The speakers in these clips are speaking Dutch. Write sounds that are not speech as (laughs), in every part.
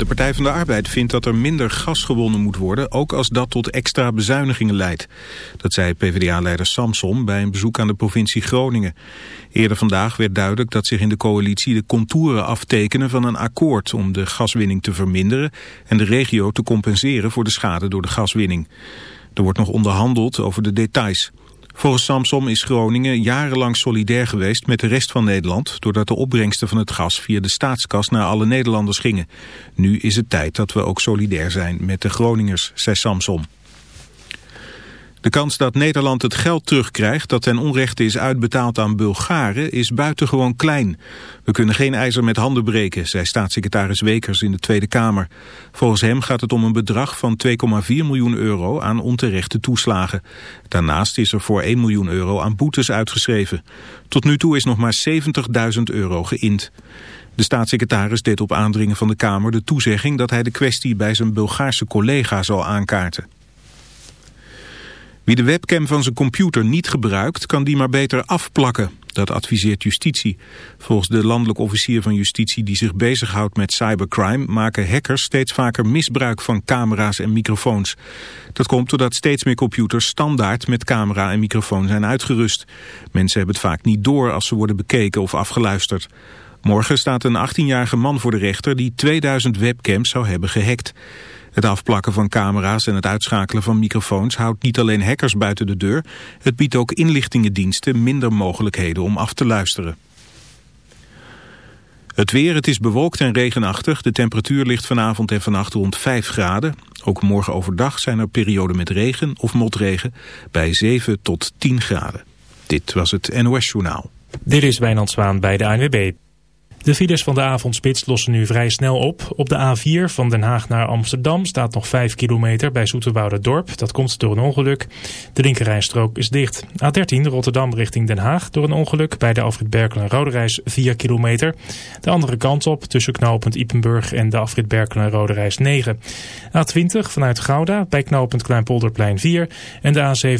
De Partij van de Arbeid vindt dat er minder gas gewonnen moet worden... ook als dat tot extra bezuinigingen leidt. Dat zei PvdA-leider Samson bij een bezoek aan de provincie Groningen. Eerder vandaag werd duidelijk dat zich in de coalitie de contouren aftekenen van een akkoord... om de gaswinning te verminderen en de regio te compenseren voor de schade door de gaswinning. Er wordt nog onderhandeld over de details. Volgens Samsom is Groningen jarenlang solidair geweest met de rest van Nederland... doordat de opbrengsten van het gas via de staatskas naar alle Nederlanders gingen. Nu is het tijd dat we ook solidair zijn met de Groningers, zei Samsom. De kans dat Nederland het geld terugkrijgt dat ten onrechte is uitbetaald aan Bulgaren is buitengewoon klein. We kunnen geen ijzer met handen breken, zei staatssecretaris Wekers in de Tweede Kamer. Volgens hem gaat het om een bedrag van 2,4 miljoen euro aan onterechte toeslagen. Daarnaast is er voor 1 miljoen euro aan boetes uitgeschreven. Tot nu toe is nog maar 70.000 euro geïnd. De staatssecretaris deed op aandringen van de Kamer de toezegging dat hij de kwestie bij zijn Bulgaarse collega zal aankaarten. Wie de webcam van zijn computer niet gebruikt, kan die maar beter afplakken. Dat adviseert justitie. Volgens de landelijk officier van justitie die zich bezighoudt met cybercrime... maken hackers steeds vaker misbruik van camera's en microfoons. Dat komt doordat steeds meer computers standaard met camera en microfoon zijn uitgerust. Mensen hebben het vaak niet door als ze worden bekeken of afgeluisterd. Morgen staat een 18-jarige man voor de rechter die 2000 webcams zou hebben gehackt. Het afplakken van camera's en het uitschakelen van microfoons houdt niet alleen hackers buiten de deur, het biedt ook inlichtingendiensten minder mogelijkheden om af te luisteren. Het weer, het is bewolkt en regenachtig. De temperatuur ligt vanavond en vannacht rond 5 graden. Ook morgen overdag zijn er perioden met regen of motregen bij 7 tot 10 graden. Dit was het NOS Journaal. Dit is Wijnand Zwaan bij de ANWB. De files van de avondspits lossen nu vrij snel op. Op de A4 van Den Haag naar Amsterdam staat nog 5 kilometer bij Dorp. Dat komt door een ongeluk. De linkerrijstrook is dicht. A13 Rotterdam richting Den Haag door een ongeluk bij de Afrit Berkel en Roderijs 4 kilometer. De andere kant op tussen knooppunt Ipenburg en de Afrit Berkel en Roderijs 9. A20 vanuit Gouda bij knooppunt Kleinpolderplein 4. En de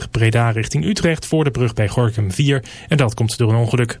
A27 Breda richting Utrecht voor de brug bij Gorkum 4. En dat komt door een ongeluk.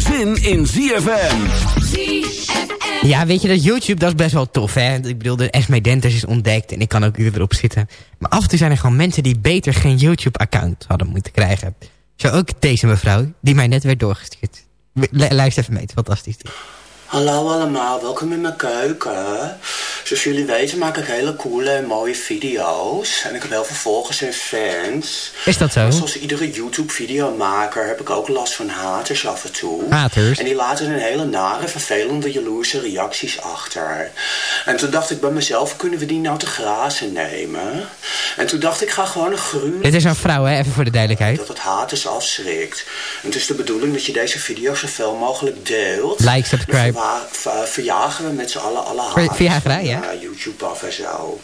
zin in ZFM. Ja, weet je dat YouTube, dat is best wel tof, hè? Ik bedoel, de Esme Denters is ontdekt en ik kan ook weer erop zitten. Maar af en toe zijn er gewoon mensen die beter geen YouTube-account hadden moeten krijgen. Zo ook deze mevrouw, die mij net werd doorgestuurd. Lu- Luister even mee, het is fantastisch. Hallo allemaal, welkom in mijn keuken. Zoals jullie weten maak ik hele coole en mooie video's. En ik heb heel veel volgers en fans. Is dat zo? Zoals iedere YouTube-videomaker heb ik ook last van haters af en toe. Haters? En die laten een hele nare, vervelende, jaloerse reacties achter. En toen dacht ik bij mezelf, kunnen we die nou te grazen nemen? En toen dacht ik, ik ga gewoon een gruwelijk... Dit is een vrouw, hè? Even voor de duidelijkheid. Dat het haters afschrikt. En het is de bedoeling dat je deze video zoveel mogelijk deelt. Like, subscribe. Verwa- ver- verjagen we met z'n allen alle haters. verjagerij, ja? eh, YouTube af en zo.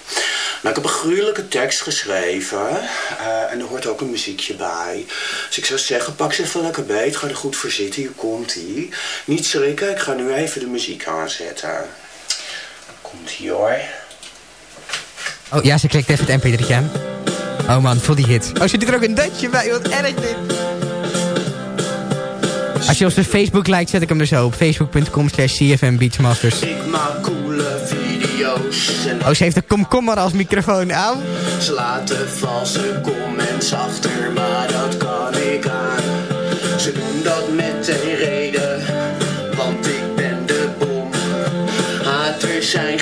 Maar ik heb een gruwelijke tekst geschreven. eh, en er hoort ook een muziekje bij. Dus ik zou zeggen, pak ze even lekker beet. Ga er goed voor zitten. Hier komt ie. Niet schrikken. Ik ga nu even de muziek aanzetten. Komt ie hoor. Oh ja, ze klikt even het mp3'tje aan. Oh man, voel die hit. Oh, zit er ook een dutje bij? Wat erg dit. Als je op zijn Facebook lijkt, zet ik hem er zo op. Facebook.com slash CFM Beachmasters. Ik maak coole video's. Oh, ze heeft een komkommer als microfoon. Auw. Ze laten valse comments achter, maar dat kan ik aan. Ze doen dat met een reden, want ik ben de bom. Haters zijn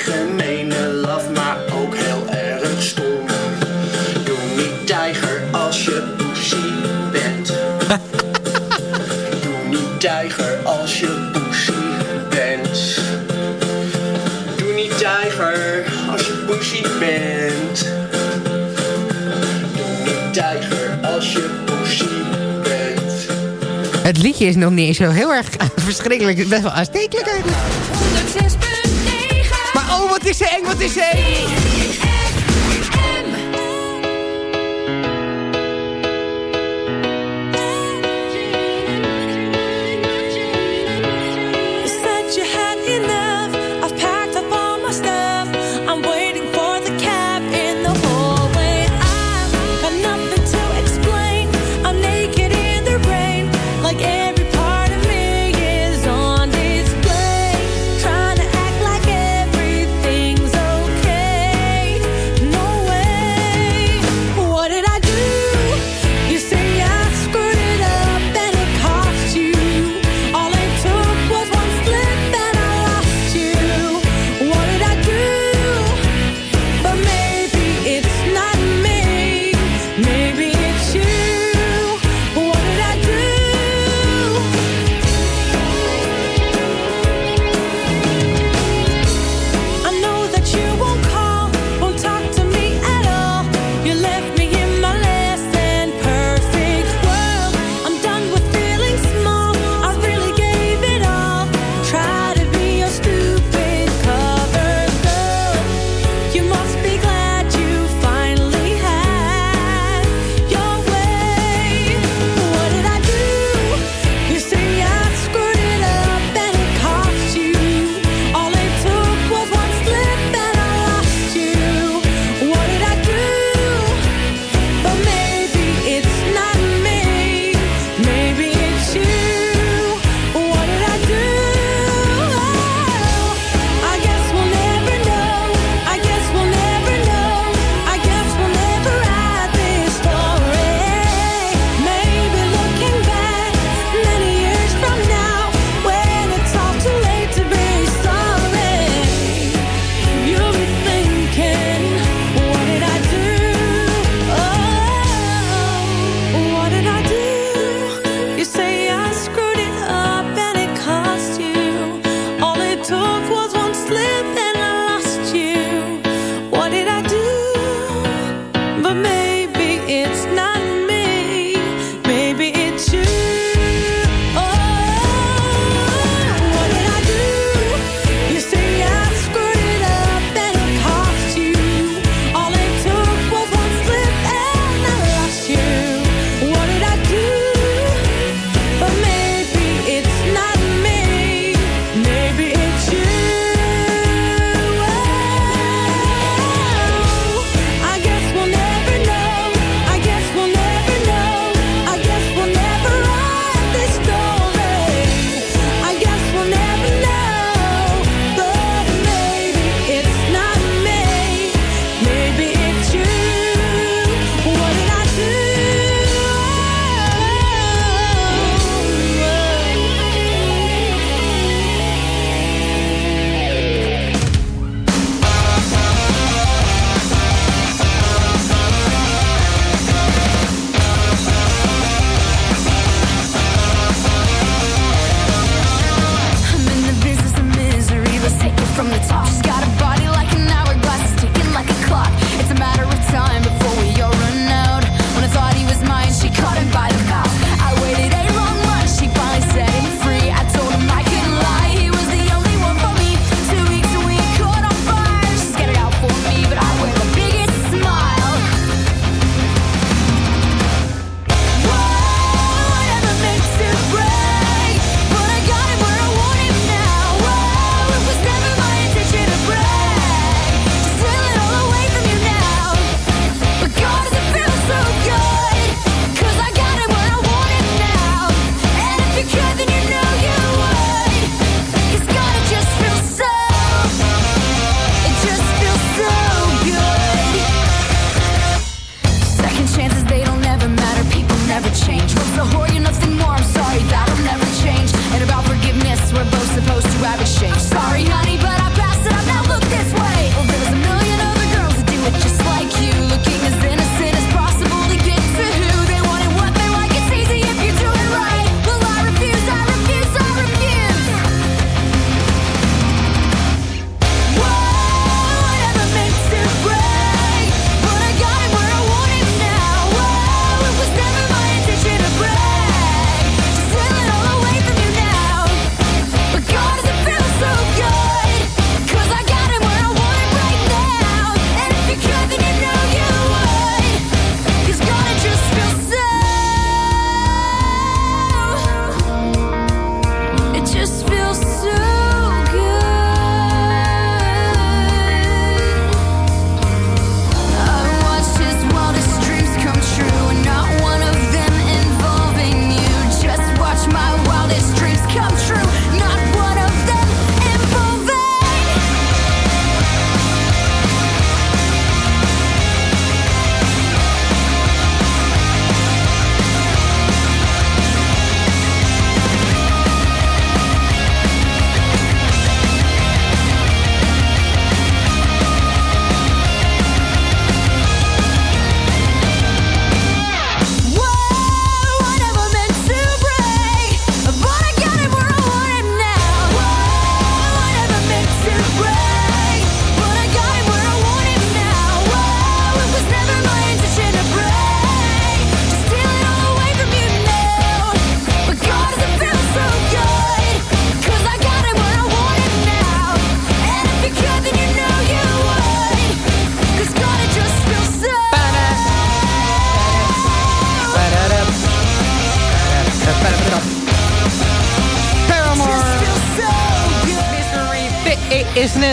Het liedje is nog niet eens zo heel erg (laughs) verschrikkelijk. Best wel aanstekelijk eigenlijk. Maar oh, wat is ze eng, wat is ze eng.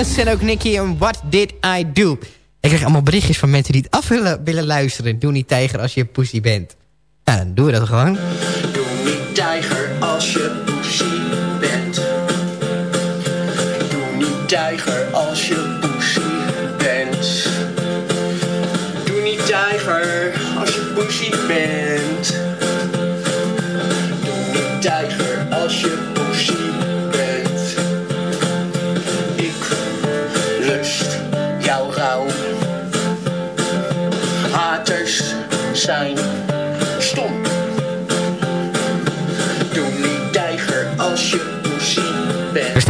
Isness en ook Nicky en What Did I Do. Ik krijg allemaal berichtjes van mensen die het af willen, willen luisteren. Doe niet tijger als je pussy bent. Nou, dan doen we dat gewoon.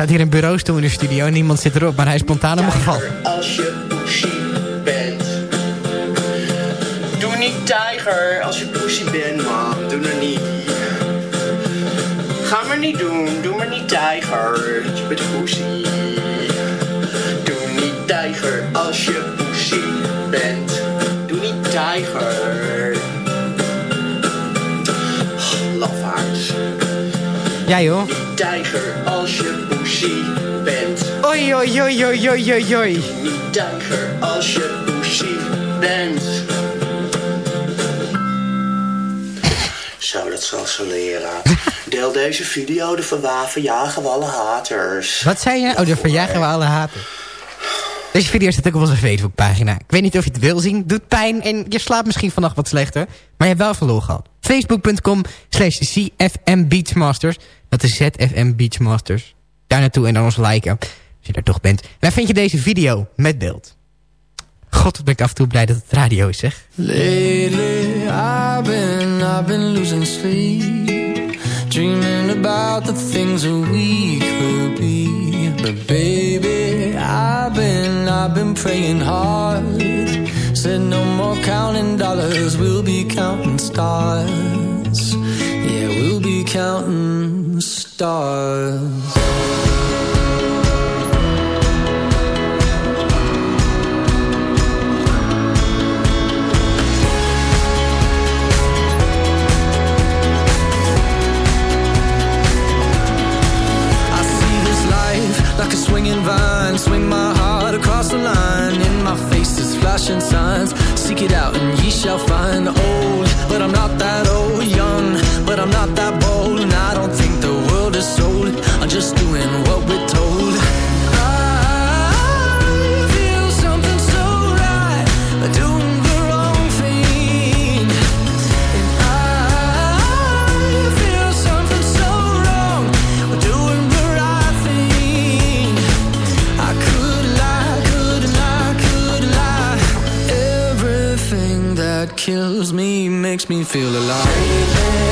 Staat hier een bureaustoel in de studio en niemand zit erop, maar hij is spontaan omgevallen. Als je poesie bent. Doe niet tijger als je poesie bent, man. Doe er niet. Ga maar niet doen. Doe maar niet tijger. Je bent poesie. Doe niet tijger als je poesie bent. Doe niet tijger. Oh, Lafaards. Ja joh. Tijger als je bent. Oei, oei, oei, oei, oei, oei, oei. Niet tijger als je poesie bent. Zo, dat zal ze leren. Deel deze video, de verwaven jagen we alle haters. Wat zei je? Oh, de verjagen we alle haten. Deze video staat ook op onze Facebookpagina. Ik weet niet of je het wil zien. Doet pijn en je slaapt misschien vannacht wat slechter. Maar je hebt wel verloren gehad. Facebook.com slash CFM Beachmasters. Dat is ZFM Beachmasters. Daar naartoe en dan ons liken. Als je er toch bent. En dan vind je deze video met beeld. God, wat ben ik af en toe blij dat het radio is, zeg. Lately, I've been, I've been losing sleep, dreaming about the things that we could be. But baby, I've been, I've been praying hard. Said no more counting dollars, we'll be counting stars. Counting stars. I see this life like a swinging vine. Swing my heart across the line. In my face is flashing signs. Seek it out and ye shall find. Old, but I'm not that old. Young, but I'm not that bold. Is sold. I'm just doing what we're told. I feel something so right, doing the wrong thing. And I feel something so wrong, doing the right thing. I could lie, could lie, could lie. Everything that kills me makes me feel alive.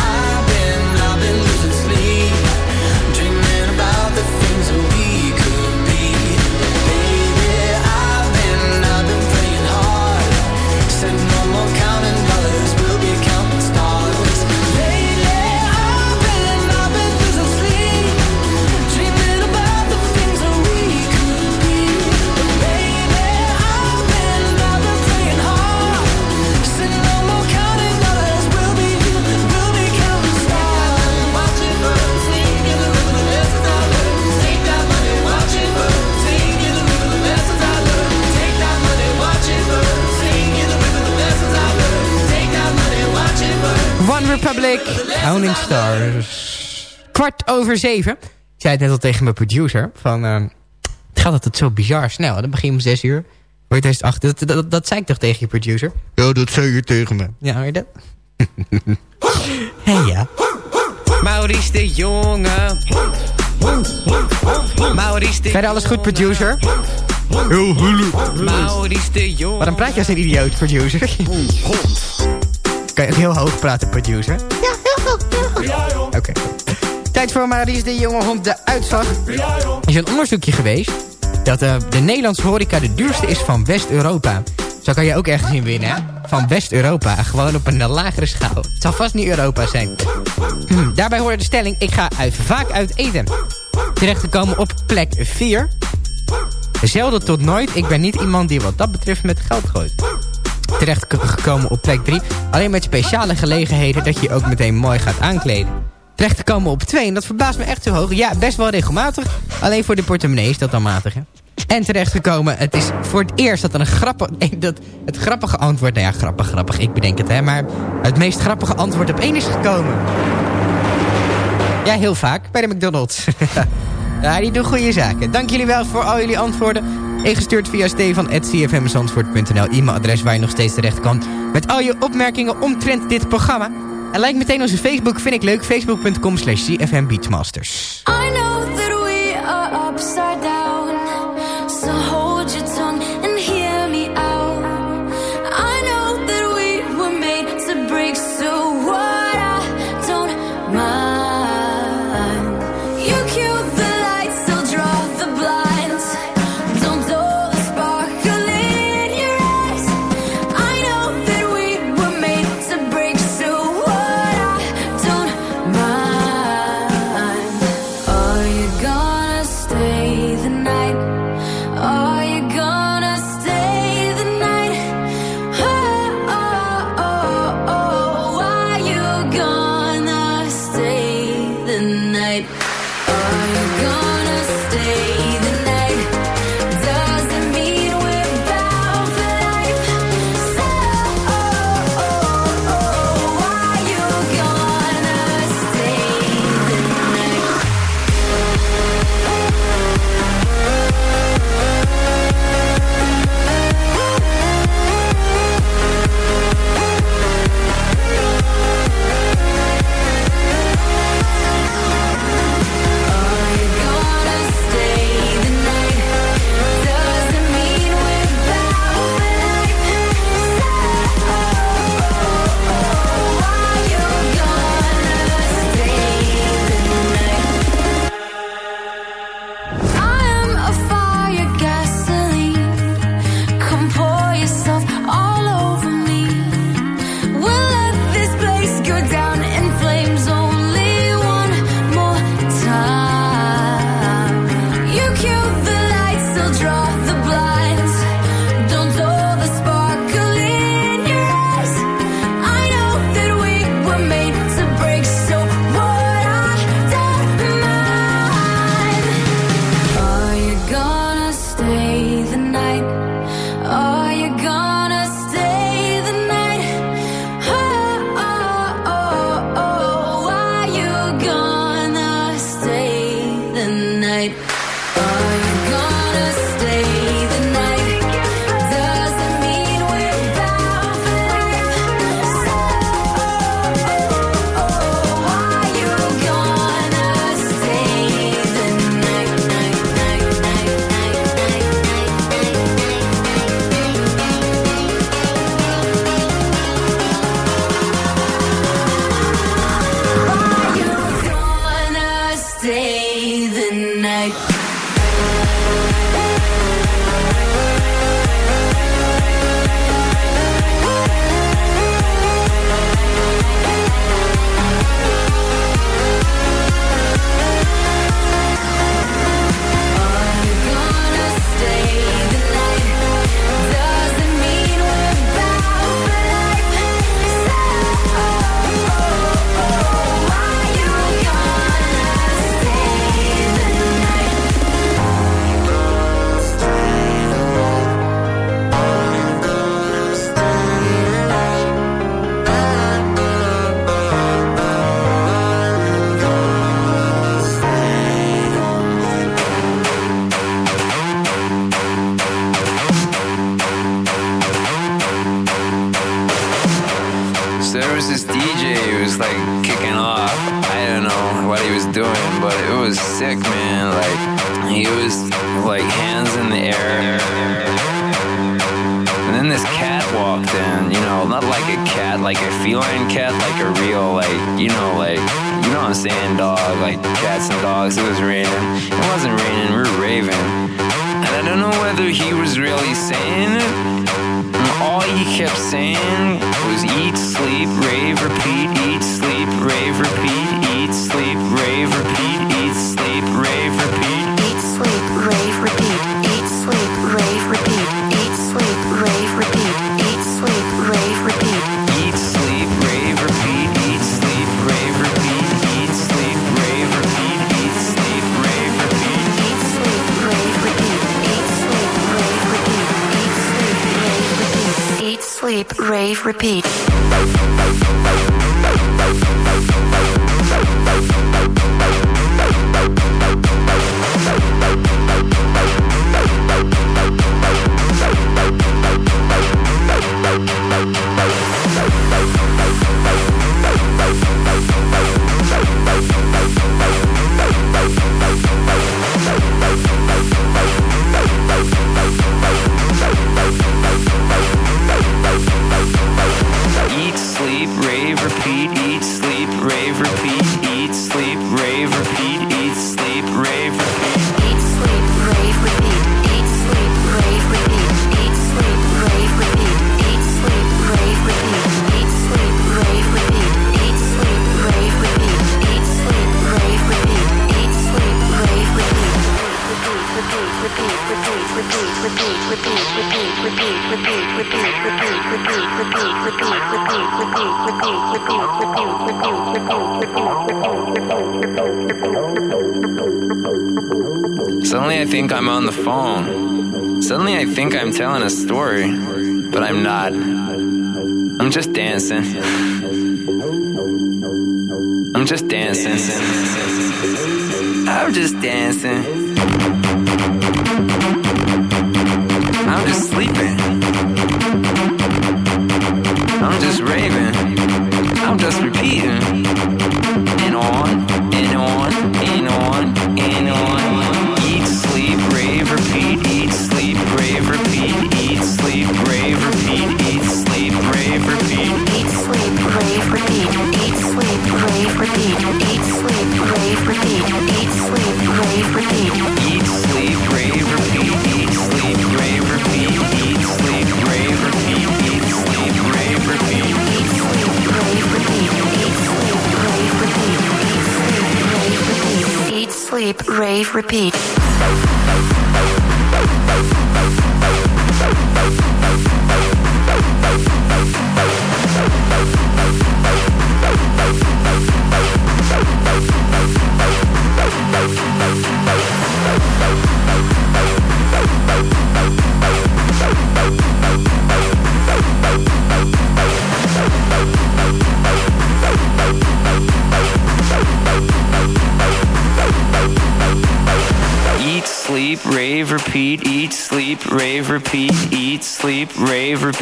Republic, Counting Stars. Kwart over zeven. Ik zei het net al tegen mijn producer. Van, ehm, het gaat altijd zo bizar snel. Dan begin je om zes uur. Hoor je acht. Dat, dat, dat zei ik toch tegen je producer? Ja, dat zei je tegen me. Ja, hoor je dat? Hé (laughs) hey, ja. Maurice de Jonge. Maurice de Verder alles goed, producer? Heel goed. Maurice de Jonge. Waarom praat je als een idioot, producer? Kan je heel hoog praten, producer? Ja, heel hoog. Oké. Tijd voor Maurice de Jonge Hond, de uitslag. Er is een onderzoekje geweest dat eh, de Nederlandse horeca de duurste is van West-Europa. Zo kan je ook ergens in winnen, hè? Van West-Europa, gewoon op een lagere schaal. Het zal vast niet Europa zijn. Hm, Daarbij hoorde de stelling, ik ga uit, vaak uit eten. Terechtgekomen op plek 4. Zelden tot nooit, ik ben niet iemand die wat dat betreft met geld gooit. Terechtgekomen op plek 3. Alleen met speciale gelegenheden dat je je ook meteen mooi gaat aankleden. Terecht op 2, en dat verbaast me echt zo hoog. Ja, best wel regelmatig. Alleen voor de portemonnee is dat dan matig, hè? En terechtgekomen, het is voor het eerst dat een grappig... (laughs) dat het grappige antwoord... Nou ja, grappig, grappig, ik bedenk het, hè. Maar het meest grappige antwoord op 1 is gekomen. Ja, heel vaak, bij de McDonald's. (laughs) ja, die doen goede zaken. Dank jullie wel voor al jullie antwoorden. Ingestuurd via stefan.cfmzandvoort.nl E-mailadres waar je nog steeds terecht kan. Met al je opmerkingen omtrent dit programma. En like meteen onze Facebook, vind ik leuk. Facebook.com slash CFM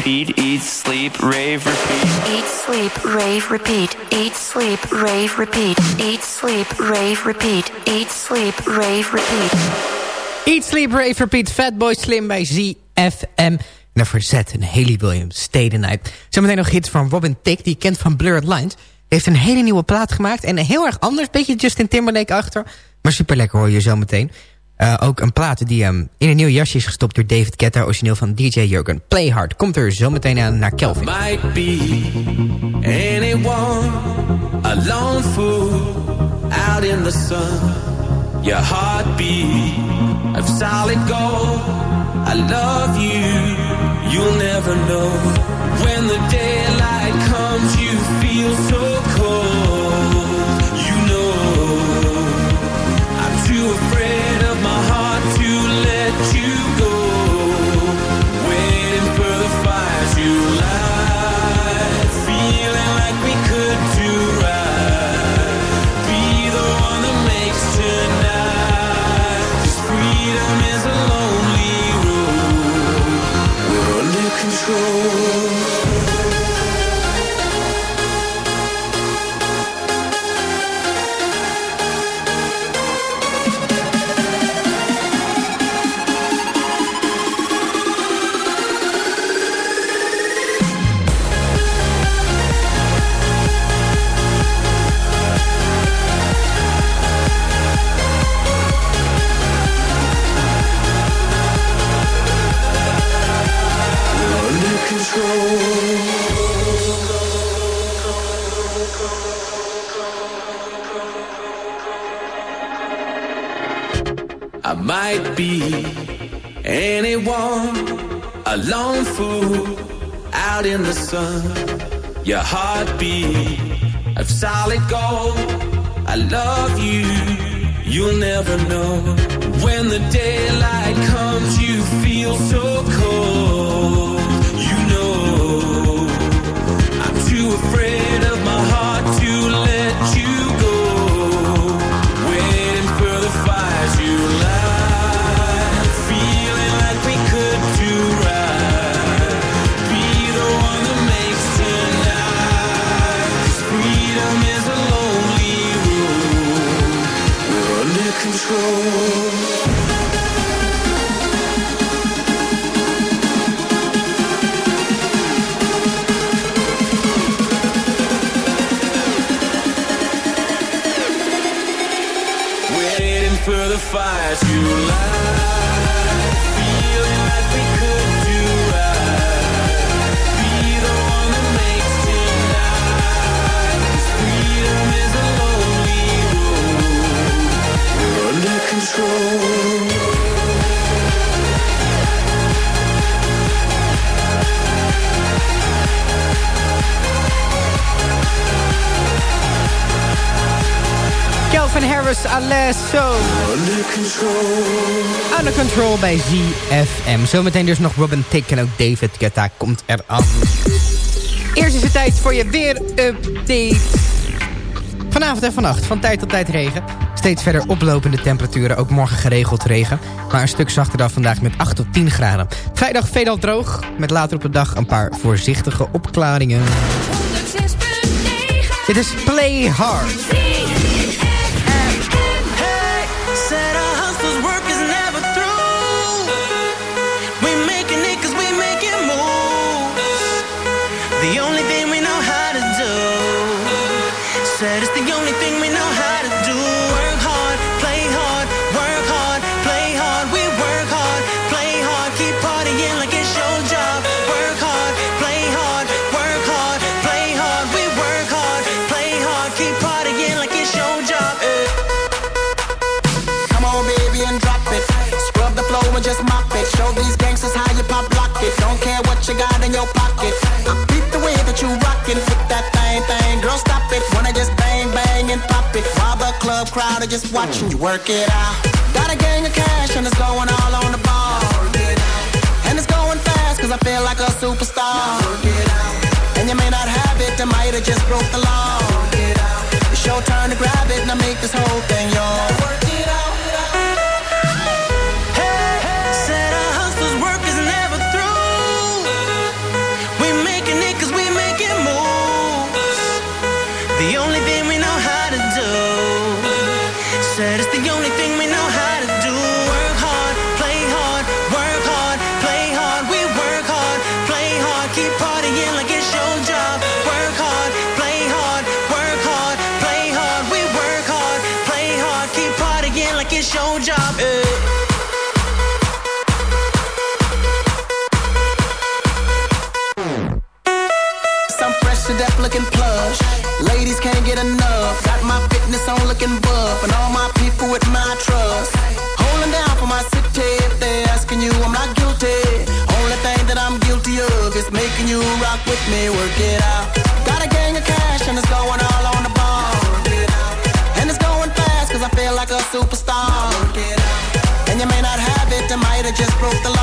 Eat, eat, sleep, rave, repeat. Eat, sleep, rave, repeat. Eat, sleep, rave, repeat. Eat, sleep, rave, repeat. Eat, sleep, rave, repeat. Eat, sleep, rave, repeat. Fatboy Slim bij ZFM. En daarvoor Zet en Haley Williams, Steden Night. Zometeen nog hits van Robin Tick, die je kent van Blurred Lines. Heeft een hele nieuwe plaat gemaakt en heel erg anders. Beetje Justin Timberlake achter. Maar super lekker hoor je zo meteen. Uh, ook een plaat die um, in een nieuw jasje is gestopt door David Ketter, origineel van DJ Jurgen. Playhard komt er zo meteen aan naar Kelvin. Might be anyone, a lone fool, out in the sun. Your heartbeat of solid gold. I love you, you'll never know when the daylight comes. in the sun. Your heartbeat of solid gold. I love you. You'll never know. When the daylight comes, you feel so Chris Alesso. Under control. Under control bij ZFM. Zometeen dus nog Robin Tick en ook David Guetta komt eraan. Eerst is het tijd voor je weer-update. Vanavond en vannacht, van tijd tot tijd regen. Steeds verder oplopende temperaturen, ook morgen geregeld regen. Maar een stuk zachter dan vandaag met 8 tot 10 graden. Vrijdag veelal droog, met later op de dag een paar voorzichtige opklaringen. Dit is Play Hard. crowd are just watching you work it out. Got a gang of cash and it's going all on the ball. And it's going fast cause I feel like a superstar. And you may not have it, I might have just broke the law. It's your turn to grab it and I make this whole thing yours. The only thing we know how to do broke the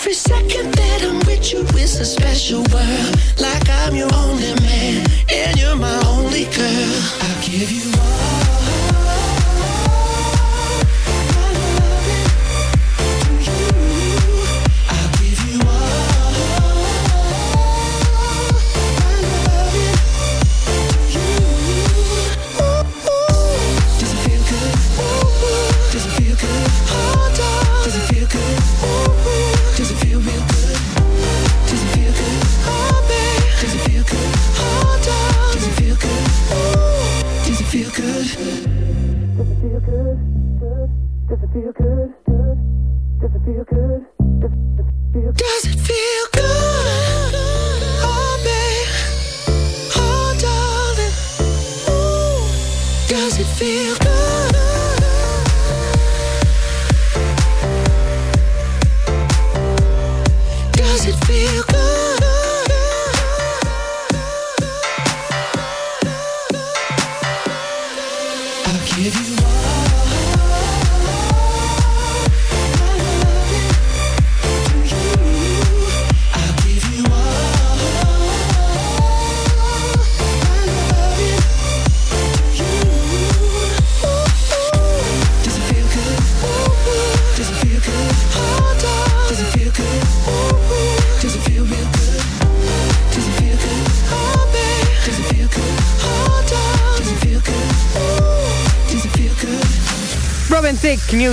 Every second that I'm with you is a special world. Like I'm your only man, and you're my only girl. I'll give you all.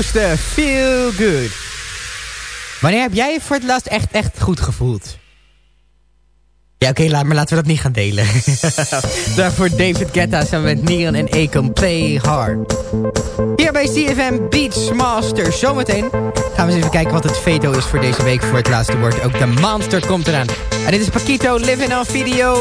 Feel Good. Wanneer heb jij voor het laatst echt, echt goed gevoeld? Ja, oké, maar laten we dat niet gaan delen. (laughs) Daarvoor David Guetta samen met Nieren en Akon Play Hard. Hier bij CFM Beachmaster. Zometeen gaan we eens even kijken wat het veto is voor deze week voor het laatste woord. Ook de monster komt eraan. En dit is Paquito, Living on Video.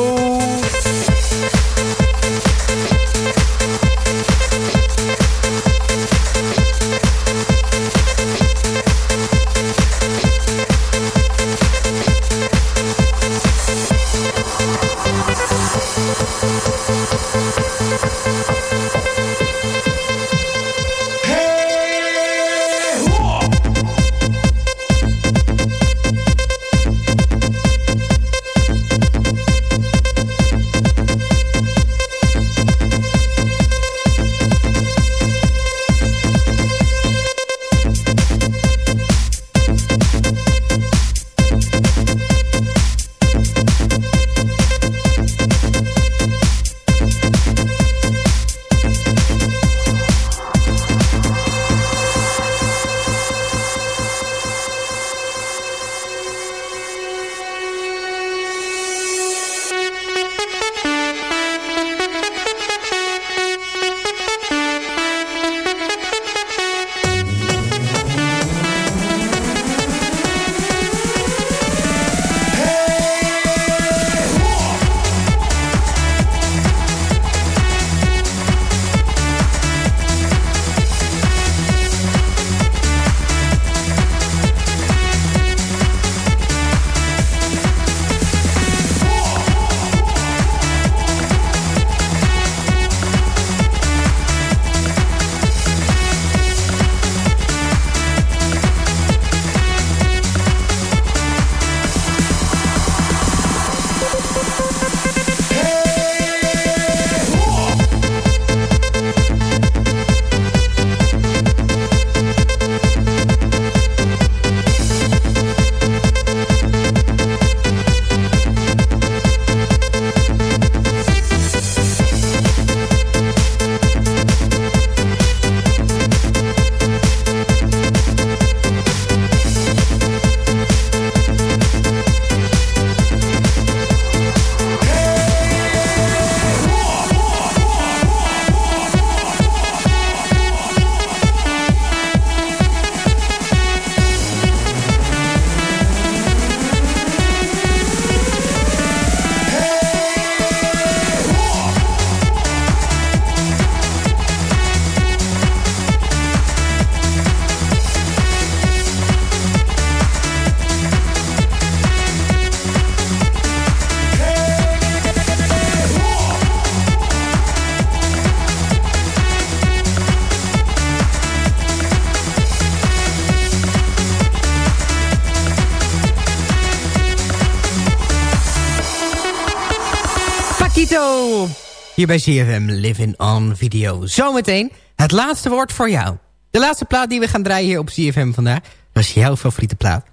Hier bij CFM Living on Video. Zometeen het laatste woord voor jou. De laatste plaat die we gaan draaien hier op CFM vandaag... is jouw favoriete plaat.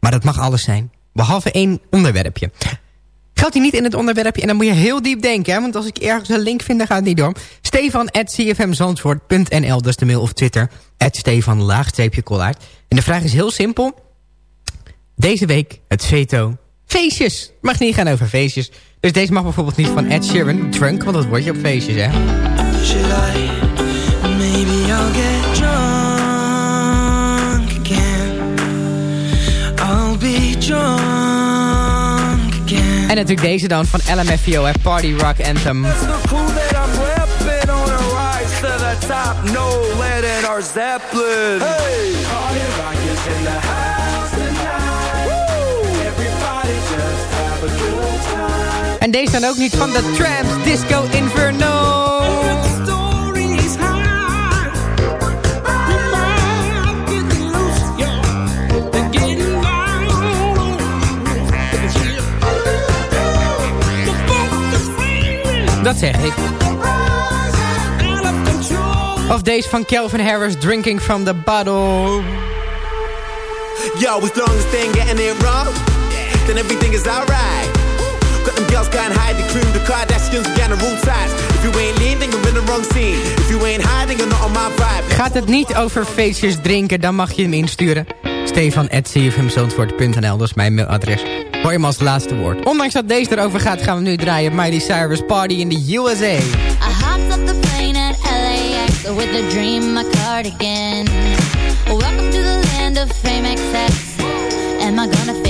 Maar dat mag alles zijn. Behalve één onderwerpje. Geldt die niet in het onderwerpje en dan moet je heel diep denken. Hè? Want als ik ergens een link vind, dan gaat het niet door. Stefan cfmzandvoort.nl, dat is de mail of Twitter. At Stefan laagstreepje. En de vraag is heel simpel. Deze week het veto feestjes. Mag niet gaan over feestjes. Dus deze mag bijvoorbeeld niet van Ed Sheeran, drunk, want dat word je op feestjes, hè. Should I? Maybe I'll get drunk again. I'll be drunk again. En natuurlijk deze dan van LMFAO, hè, Party Rock Anthem. That's the clue that I'm repping on a rise to the top. No lead in our Zeppelin. Hey! Party rock deze dan ook niet van de Tramps, Disco Inferno. Dat zeg ik. Of deze van Calvin Harris, Drinking from the Bottle. Getting it everything is alright. Girls going high, the cream, the Kardashians, we the rule sides. If you ain't lean, then you're in the wrong scene. If you ain't hiding, you're not on my vibe. Gaat het niet over feestjes drinken, dan mag je hem insturen. Stefan at cfmzandvoort.nl, dat is mijn mailadres. Hoor je hem als laatste woord. Ondanks dat deze erover gaat, gaan we nu draaien. Miley Cyrus Party in the USA. I hopped up the plane at LAX with a dream, my cardigan. Welcome to the land of fame excess. Am I gonna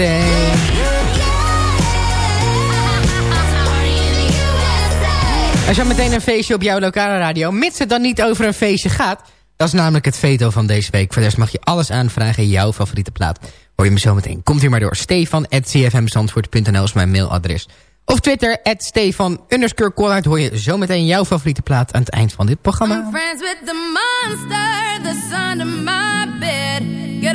USA. Er is meteen een feestje op jouw lokale radio. Mits het dan niet over een feestje gaat. Dat is namelijk het veto van deze week. Voor de rest mag je alles aanvragen. Jouw favoriete plaat. Hoor je me zo meteen. Komt hier maar door. Stefan.cfmzandvoort.nl is mijn mailadres. Of Twitter, at Stefan underscore Collard. Hoor je zo meteen jouw favoriete plaat aan het eind van dit programma. I'm friends with the monster under my bed. Get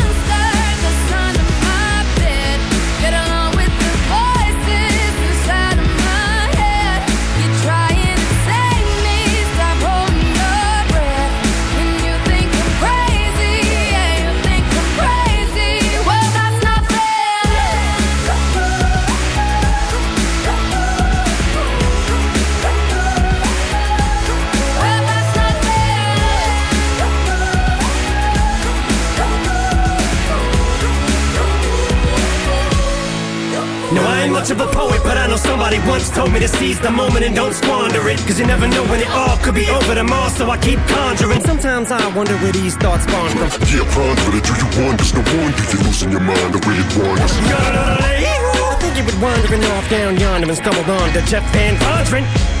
to seize the moment and don't squander it. Cause you never know when it all could be over tomorrow, so I keep conjuring. Sometimes I wonder where these thoughts spawn from. Yeah, ponder it. Do you wonder? No wonder you're losing your mind the way it wanders. I think you been wandering off down yonder and stumbled on to Jeff Van Vondren.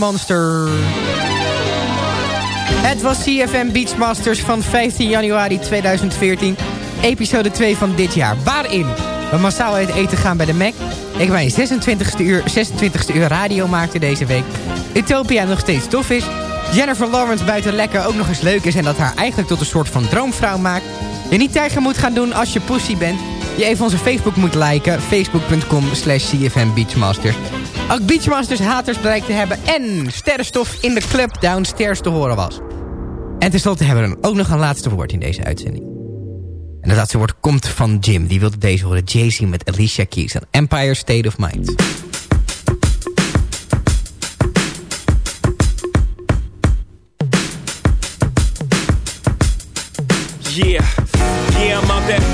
Monster. Het was CFM Beachmasters van 15 januari 2014. Episode 2 van dit jaar. Waarin we massaal uit eten gaan bij de Mac. Ik mijn 26e uur, 26e uur radio maakte deze week. Utopia nog steeds tof is. Jennifer Lawrence buiten lekker ook nog eens leuk is... en dat haar eigenlijk tot een soort van droomvrouw maakt. Je niet tegen moet gaan doen als je pussy bent. Je even onze Facebook moet liken. Facebook.com slash CFM Beachmasters. Ook Beachmasters haters blijkt te hebben. En sterrenstof in de club downstairs te horen was. En tenslotte hebben we dan ook nog een laatste woord in deze uitzending. En dat laatste woord komt van Jim. Die wilde deze horen. Jay-Z met Alicia Keys. en Empire State of Mind. Yeah,